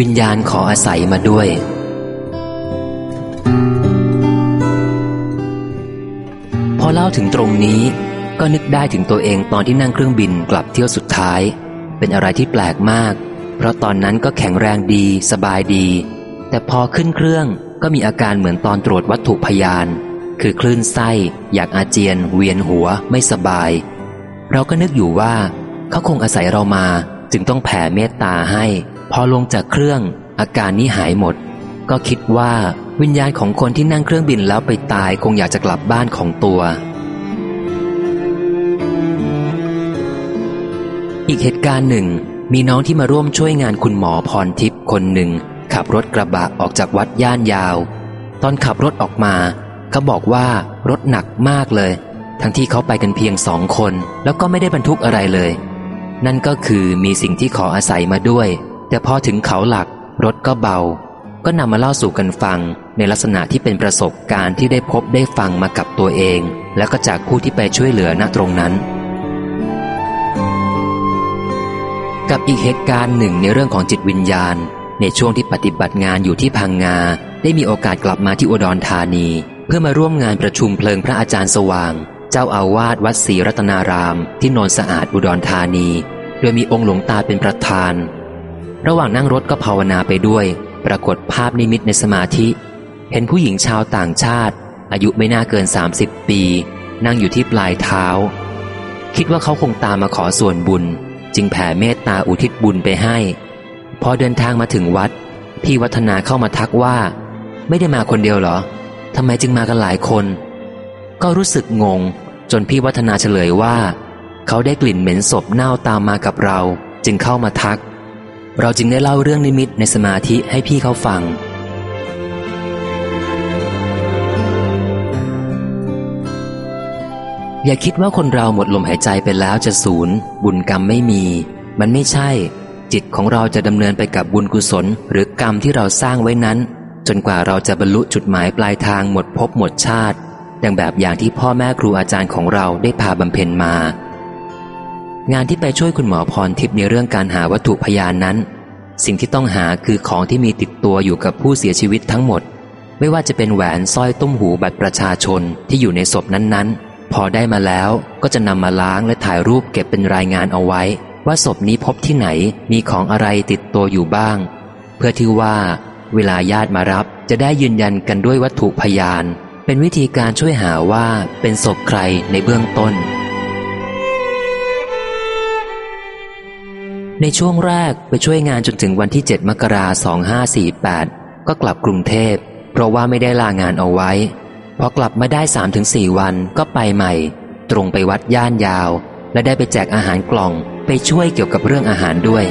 วิญญาณขออาศัยมาด้วย พอเล่าถึงตรงนี้ก็นึกได้ถึงตัวเองตอนที่นั่งเครื่องบินกลับเที่ยวสุดท้าย เป็นอะไรที่แปลกมาก เพราะตอนนั้นก็แข็งแรงดีสบายดี แต่พอขึ้นเครื่องก็มีอาการเหมือนตอนตรวจวัตถุพยาน คือคลื่นไส้ อยากอาเจียน เวียนหัวไม่สบาย เราก็นึกอยู่ว่า เขาคงอาศัยเรามาจึงต้องแผ่เมตตาให้ พอลงจากเครื่อง อาการนี้หายหมด ก็คิดว่าวิญญาณของคนที่นั่งเครื่องบินแล้วไปตายคงอยากจะกลับบ้านของตัว อีกเหตุการณ์หนึ่ง มีน้องที่มาร่วมช่วยงานคุณหมอพรทิพย์คนหนึ่ง ขับรถกระบะออกจากวัดย่านยาว ตอนขับรถออกมาเขาบอกว่ารถหนักมากเลย ทั้งที่เขาไปกันเพียงสองคน แล้วก็ไม่ได้บรรทุกอะไรเลย นั่นก็คือมีสิ่งที่ขออาศัยมาด้วย แต่พอถึงเขาหลักรถก็เบา ก็นำมาเล่าสู่กันฟัง ในลักษณะที่เป็นประสบการณ์ที่ได้พบได้ฟังมากับตัวเอง แล้วก็จากผู้ที่ไปช่วยเหลือณตรงนั้น กับอีกเหตุการณ์หนึ่งในเรื่องของจิตวิญญาณ ในช่วงที่ปฏิบัติงานอยู่ที่พังงา ได้มีโอกาสกลับมาที่อุดรธานี เพื่อมาร่วมงานประชุมเพลิงพระอาจารย์สว่าง เจ้าอาวาสวัดศรีรัตนาราม ที่นนสะอาดอุดรธานี โดยมีองค์หลวงตาเป็นประธาน ระหว่างนั่งรถก็ภาวนาไปด้วย ปรากฏภาพนิมิตในสมาธิ เห็นผู้หญิงชาวต่างชาติ อายุไม่น่าเกิน 30 ปี นั่งอยู่ที่ปลายเท้า คิดว่าเขาคงตามมาขอส่วนบุญ จึงแผ่เมตตาอุทิศบุญไปให้ พอเดินทางมาถึงวัด พี่วัฒนาเข้ามาทักว่า ไม่ได้มาคนเดียวเหรอทำไมจึงมากันหลายคน ก็รู้สึกงง จนพี่วัฒนาเฉลยว่า เขาได้กลิ่นเหม็นศพเน่าตามมากับเรา จึงเข้ามาทัก เราจึงได้เล่าเรื่องนิมิตในสมาธิให้พี่เขาฟัง อย่าคิดว่าคนเราหมดลมหายใจไปแล้วจะศูนย์บุญกรรมไม่มี มันไม่ใช่ จิตของเราจะดำเนินไปกับบุญกุศล หรือกรรมที่เราสร้างไว้นั้น จนกว่าเราจะบรรลุจุดหมายปลายทางหมดภพหมดชาติ ดังแบบอย่างที่พ่อแม่ครูอาจารย์ของเราได้พาบำเพ็ญมา งานที่ไปช่วยคุณหมอพรทิพย์ในเรื่องการหาวัตถุพยานนั้น สิ่งที่ต้องหาคือของที่มีติดตัวอยู่กับผู้เสียชีวิตทั้งหมด ไม่ว่าจะเป็นแหวนสร้อยตุ้มหูบัตรประชาชนที่อยู่ในศพนั้นๆ พอได้มาแล้วก็จะนำมาล้างและถ่ายรูปเก็บเป็นรายงานเอาไว้ ว่าศพนี้พบที่ไหนมีของอะไรติดตัวอยู่บ้าง เพื่อที่ว่า เวลาญาติมารับจะได้ยืนยันกันด้วยวัตถุพยาน เป็นวิธีการช่วยหาว่าเป็นศพใครในเบื้องต้น ในช่วงแรกไปช่วยงานจนถึงวันที่ 7 มกราสองห้าสี่แปดก็กลับกรุงเทพ เพราะว่าไม่ได้ลางานเอาไว้ พอกลับมาได้สามถึงสี่วันก็ไปใหม่ ตรงไปวัดย่านยาว และได้ไปแจกอาหารกล่อง ไปช่วยเกี่ยวกับเรื่องอาหารด้วย